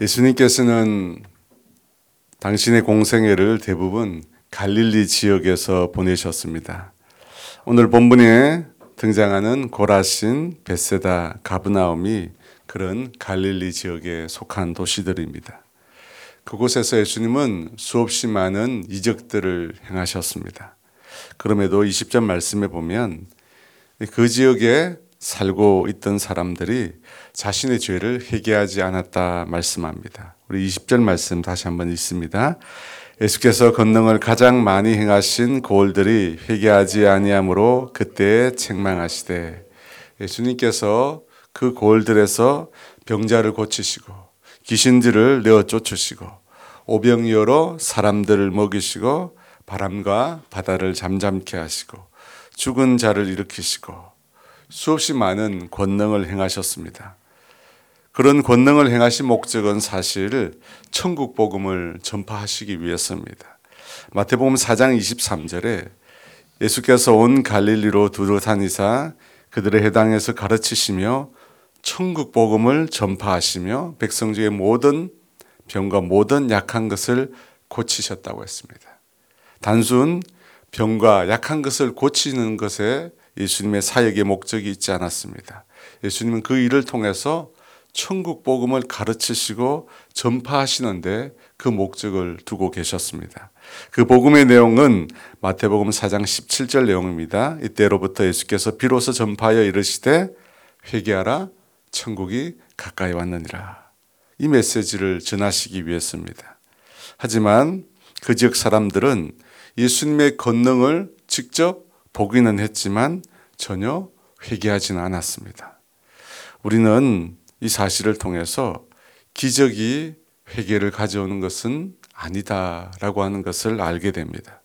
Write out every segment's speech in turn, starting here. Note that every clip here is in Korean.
예수님께서는 당신의 공생애를 대부분 갈릴리 지역에서 보내셨습니다. 오늘 본문에 등장하는 고라신, 베세다, 가브나움이 그런 갈릴리 지역에 속한 도시들입니다. 그곳에서 예수님은 수없이 많은 이적들을 행하셨습니다. 그럼에도 20절 말씀에 보면 그 지역에 살고 있던 사람들이 자신의 죄를 회개하지 않았다 말씀합니다. 우리 20절 말씀 다시 한번 읽습니다. 예수께서 권능을 가장 많이 행하신 고을들이 회개하지 아니하므로 그때 책망하시되 예수님께서 그 고을들에서 병자를 고치시고 귀신들을 내어 쫓으시고 오병이어로 사람들을 먹이시고 바람과 바다를 잠잠케 하시고 죽은 자를 일으키시고 수없이 많은 권능을 행하셨습니다. 그런 권능을 행하신 목적은 사실 천국 복음을 전파하시기 위해서입니다. 마태복음 4장 23절에 예수께서 온 갈릴리로 두루 다니사 그들의 해당에서 가르치시며 천국 복음을 전파하시며 백성 중의 모든 병과 모든 약한 것을 고치셨다고 했습니다. 단순 병과 약한 것을 고치는 것에 예수님의 사역의 목적이 있지 않았습니다. 예수님은 그 일을 통해서 천국 복음을 가르치시고 전파하시는데 그 목적을 두고 계셨습니다. 그 복음의 내용은 마태복음 4장 17절 내용입니다. 이때로부터 예수께서 비로소 전파하여 이르시되 회개하라 천국이 가까이 왔느니라. 이 메시지를 전하시기 위해서입니다. 하지만 그 지역 사람들은 예수님의 권능을 직접 보기는 했지만 전혀 회개하지는 않았습니다. 우리는 이 사실을 통해서 기적이 회개를 가져오는 것은 아니다라고 하는 것을 알게 됩니다.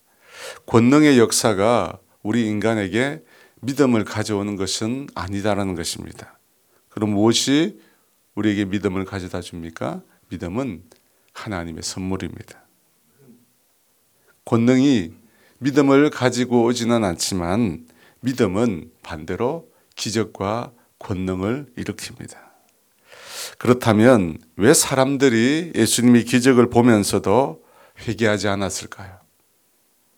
권능의 역사가 우리 인간에게 믿음을 가져오는 것은 아니다라는 것입니다. 그럼 무엇이 우리에게 믿음을 가져다 줍니까? 믿음은 하나님의 선물입니다. 권능이 믿음을 가지고 오지는 않지만 믿음은 반대로 기적과 권능을 일으킵니다. 그렇다면 왜 사람들이 예수님이 기적을 보면서도 회개하지 않았을까요?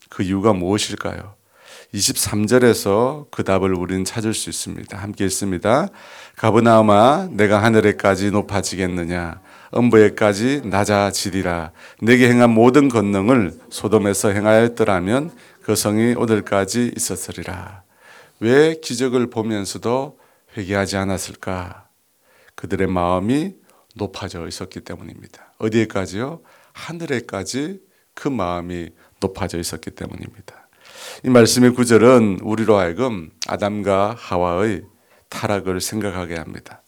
그 이유가 무엇일까요? 23절에서 그 답을 우리는 찾을 수 있습니다. 함께 읽습니다. 가브나움아 내가 하늘에까지 높아지겠느냐 음부에까지 낮아지리라 내게 행한 모든 권능을 소돔에서 행하였더라면 그 성이 오늘까지 있었으리라 왜 기적을 보면서도 회개하지 않았을까? 그들의 마음이 높아져 있었기 때문입니다. 어디에까지요? 하늘에까지 그 마음이 높아져 있었기 때문입니다. 이 말씀의 구절은 우리로 하여금 아담과 하와의 타락을 생각하게 합니다.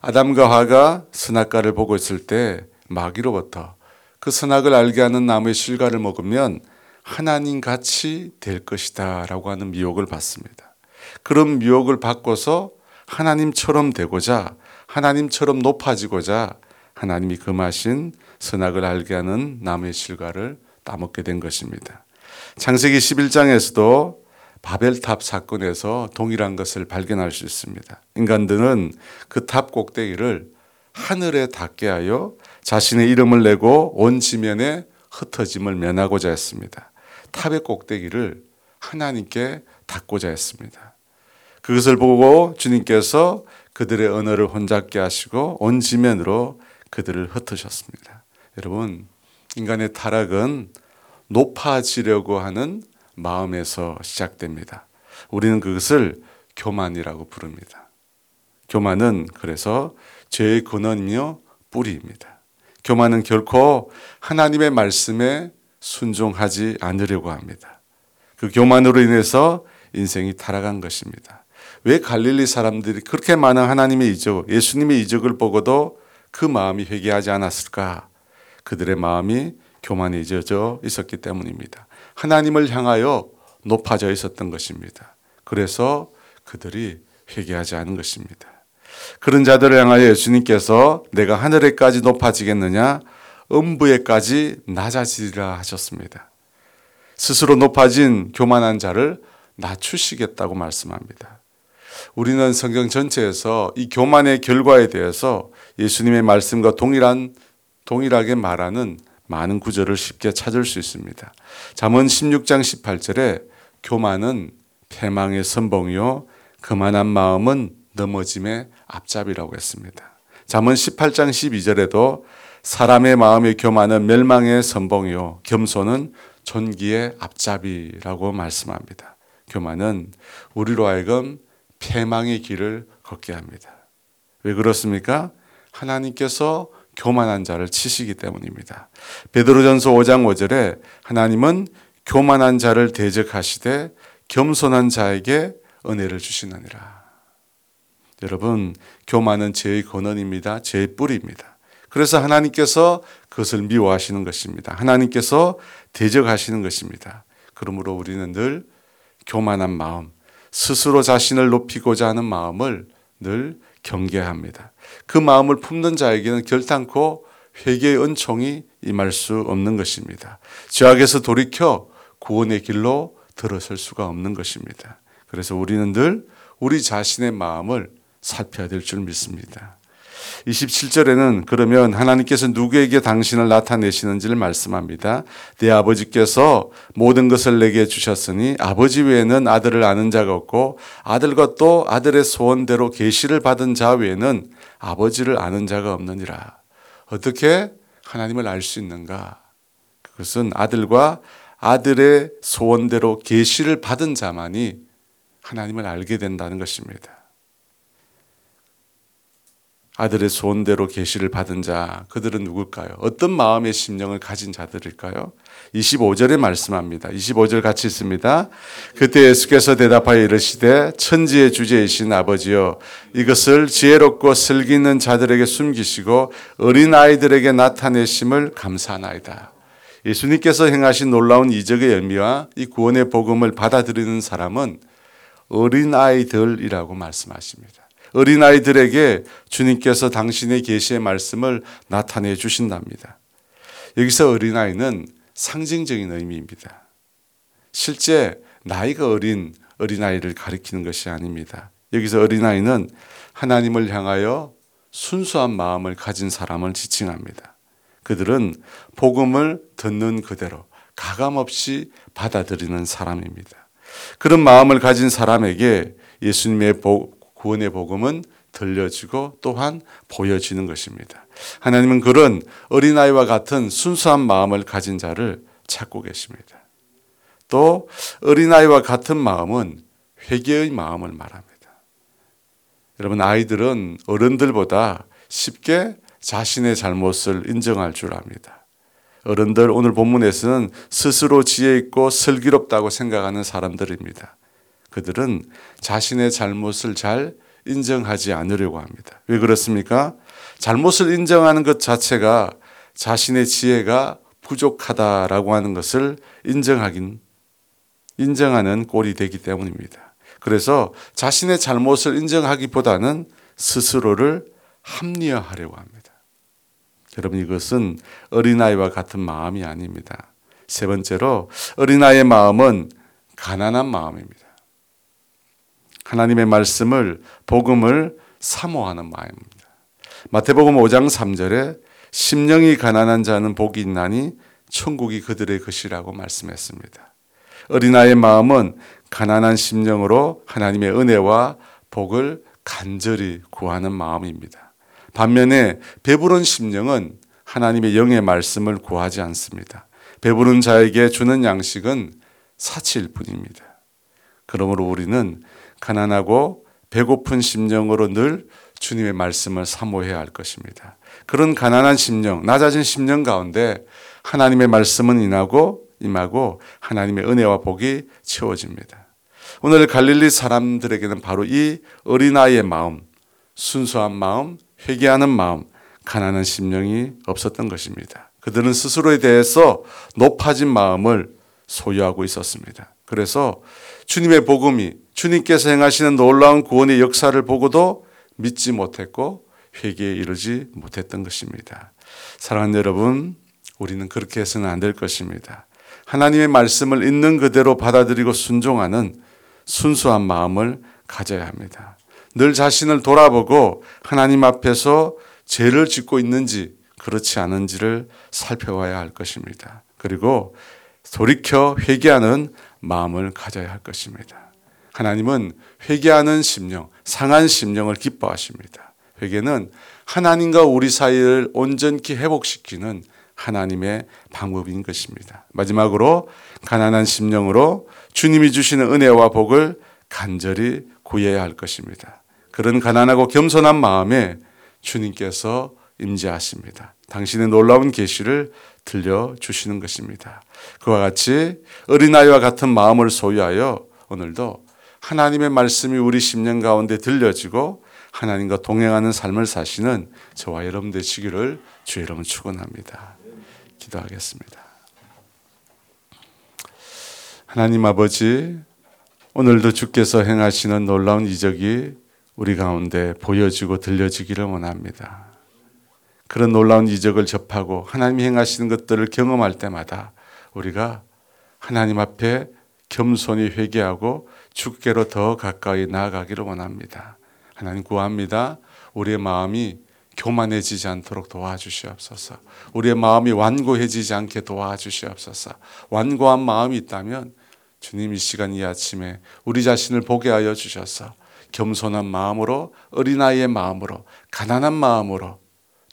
아담과 하가 선악과를 보고 있을 때 마귀로부터 그 선악을 알게 하는 나무의 실과를 먹으면 하나님 같이 될 것이다 라고 하는 미혹을 받습니다. 그런 미혹을 받고서 하나님처럼 되고자 하나님처럼 높아지고자 하나님이 금하신 선악을 알게 하는 나무의 실과를 따먹게 된 것입니다. 창세기 11장에서도 바벨탑 사건에서 동일한 것을 발견할 수 있습니다. 인간들은 그 탑 꼭대기를 하늘에 닿게 하여 자신의 이름을 내고 온 지면에 흩어짐을 면하고자 했습니다. 탑의 꼭대기를 하나님께 닿고자 했습니다. 그것을 보고 주님께서 그들의 언어를 혼잡게 하시고 온 지면으로 그들을 흩으셨습니다. 여러분, 인간의 타락은 높아지려고 하는 마음에서 시작됩니다. 우리는 그것을 교만이라고 부릅니다. 교만은 그래서 죄의 근원이며 뿌리입니다. 교만은 결코 하나님의 말씀에 순종하지 않으려고 합니다. 그 교만으로 인해서 인생이 타락한 것입니다. 왜 갈릴리 사람들이 그렇게 많은 하나님의 이적, 예수님의 이적을 보고도 그 마음이 회개하지 않았을까? 그들의 마음이 교만해 져 있었기 때문입니다. 하나님을 향하여 높아져 있었던 것입니다. 그래서 그들이 회개하지 않은 것입니다. 그런 자들을 향하여 예수님께서 내가 하늘에까지 높아지겠느냐? 음부에까지 낮아지리라 하셨습니다. 스스로 높아진 교만한 자를 낮추시겠다고 말씀합니다. 우리는 성경 전체에서 이 교만의 결과에 대해서 예수님의 말씀과 동일한 동일하게 말하는 많은 구절을 쉽게 찾을 수 있습니다. 잠언 16장 18절에 교만은 패망의 선봉이요 그만한 마음은 넘어짐의 앞잡이라고 했습니다. 잠언 18장 12절에도 사람의 마음의 교만은 멸망의 선봉이요 겸손은 존귀의 앞잡이라고 말씀합니다. 교만은 우리로 하여금 패망의 길을 걷게 합니다. 왜 그렇습니까? 하나님께서 교만한 자를 치시기 때문입니다. 베드로전서 5장 5절에 하나님은 교만한 자를 대적하시되 겸손한 자에게 은혜를 주시느니라. 여러분, 교만은 죄의 근원입니다. 죄의 뿌리입니다. 그래서 하나님께서 그것을 미워하시는 것입니다. 하나님께서 대적하시는 것입니다. 그러므로 우리는 늘 교만한 마음, 스스로 자신을 높이고자 하는 마음을 늘 경계합니다. 그 마음을 품는 자에게는 결단코 회개의 은총이 임할 수 없는 것입니다. 죄악에서 돌이켜 구원의 길로 들어설 수가 없는 것입니다. 그래서 우리는 늘 우리 자신의 마음을 살펴야 될 줄 믿습니다. 27절에는 그러면 하나님께서 누구에게 당신을 나타내시는지를 말씀합니다. 내 아버지께서 모든 것을 내게 주셨으니 아버지 외에는 아들을 아는 자가 없고 아들과 또 아들의 소원대로 계시를 받은 자 외에는 아버지를 아는 자가 없느니라. 어떻게 하나님을 알 수 있는가? 그것은 아들과 아들의 소원대로 계시를 받은 자만이 하나님을 알게 된다는 것입니다. 아들의 소원대로 계시를 받은 자 그들은 누굴까요? 어떤 마음의 심령을 가진 자들일까요? 25절에 말씀합니다. 25절 같이 있습니다. 그때 예수께서 대답하여 이르시되 천지의 주제이신 아버지여 이것을 지혜롭고 슬기 있는 자들에게 숨기시고 어린 아이들에게 나타내심을 감사하나이다. 예수님께서 행하신 놀라운 이적의 열미와 이 구원의 복음을 받아들이는 사람은 어린 아이들이라고 말씀하십니다. 어린아이들에게 주님께서 당신의 계시의 말씀을 나타내 주신답니다. 여기서 어린아이는 상징적인 의미입니다. 실제 나이가 어린 어린아이를 가리키는 것이 아닙니다. 여기서 어린아이는 하나님을 향하여 순수한 마음을 가진 사람을 지칭합니다. 그들은 복음을 듣는 그대로 가감없이 받아들이는 사람입니다. 그런 마음을 가진 사람에게 예수님의 구원의 복음은 들려지고 또한 보여지는 것입니다. 하나님은 그런 어린아이와 같은 순수한 마음을 가진 자를 찾고 계십니다. 또 어린아이와 같은 마음은 회개의 마음을 말합니다. 여러분 아이들은 어른들보다 쉽게 자신의 잘못을 인정할 줄 압니다. 어른들 오늘 본문에서는 스스로 지혜 있고 슬기롭다고 생각하는 사람들입니다. 그들은 자신의 잘못을 잘 인정하지 않으려고 합니다. 왜 그렇습니까? 잘못을 인정하는 것 자체가 자신의 지혜가 부족하다라고 하는 것을 인정하긴 인정하는 꼴이 되기 때문입니다. 그래서 자신의 잘못을 인정하기보다는 스스로를 합리화하려고 합니다. 여러분 이것은 어린아이와 같은 마음이 아닙니다. 세 번째로 어린아이의 마음은 가난한 마음입니다. 하나님의 말씀을 복음을 사모하는 마음입니다. 마태복음 5장 3절에 심령이 가난한 자는 복이 있나니 천국이 그들의 것이라고 말씀했습니다. 어린아이의 마음은 가난한 심령으로 하나님의 은혜와 복을 간절히 구하는 마음입니다. 반면에 배부른 심령은 하나님의 영의 말씀을 구하지 않습니다. 배부른 자에게 주는 양식은 사치일 뿐입니다. 그러므로 우리는 가난하고 배고픈 심령으로 늘 주님의 말씀을 사모해야 할 것입니다. 그런 가난한 심령, 낮아진 심령 가운데 하나님의 말씀은 임하고 임하고 하나님의 은혜와 복이 채워집니다. 오늘 갈릴리 사람들에게는 바로 이 어린아이의 마음, 순수한 마음, 회개하는 마음, 가난한 심령이 없었던 것입니다. 그들은 스스로에 대해서 높아진 마음을 소유하고 있었습니다. 그래서 주님의 복음이 주님께서 행하시는 놀라운 구원의 역사를 보고도 믿지 못했고 회개에 이르지 못했던 것입니다. 사랑하는 여러분, 우리는 그렇게 해서는 안 될 것입니다. 하나님의 말씀을 있는 그대로 받아들이고 순종하는 순수한 마음을 가져야 합니다. 늘 자신을 돌아보고 하나님 앞에서 죄를 짓고 있는지 그렇지 않은지를 살펴봐야 할 것입니다. 그리고 돌이켜 회개하는 마음을 가져야 할 것입니다. 하나님은 회개하는 심령, 상한 심령을 기뻐하십니다. 회개는 하나님과 우리 사이를 온전히 회복시키는 하나님의 방법인 것입니다. 마지막으로 가난한 심령으로 주님이 주시는 은혜와 복을 간절히 구해야 할 것입니다. 그런 가난하고 겸손한 마음에 주님께서 임재하십니다. 당신의 놀라운 계시를 들려 주시는 것입니다. 그와 같이 어린아이와 같은 마음을 소유하여 오늘도 하나님의 말씀이 우리 심령 가운데 들려지고 하나님과 동행하는 삶을 사시는 저와 여러분 되시기를 주의 이름으로 축원합니다. 기도하겠습니다. 하나님 아버지 오늘도 주께서 행하시는 놀라운 이적이 우리 가운데 보여지고 들려지기를 원합니다. 그런 놀라운 이적을 접하고 하나님이 행하시는 것들을 경험할 때마다 우리가 하나님 앞에 겸손히 회개하고 주께로 더 가까이 나아가기를 원합니다. 하나님 구합니다. 우리의 마음이 교만해지지 않도록 도와주시옵소서. 우리의 마음이 완고해지지 않게 도와주시옵소서. 완고한 마음이 있다면 주님 이 시간 이 아침에 우리 자신을 보게 하여 주셔서 겸손한 마음으로 어린아이의 마음으로 가난한 마음으로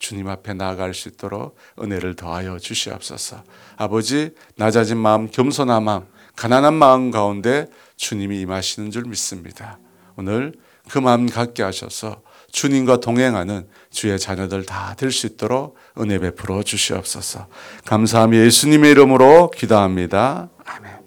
주님 앞에 나아갈 수 있도록 은혜를 더하여 주시옵소서. 아버지 낮아진 마음, 겸손한 마음, 가난한 마음 가운데 주님이 임하시는 줄 믿습니다. 오늘 그 마음 갖게 하셔서 주님과 동행하는 주의 자녀들 다 될 수 있도록 은혜 베풀어 주시옵소서. 감사함이 예수님의 이름으로 기도합니다. 아멘.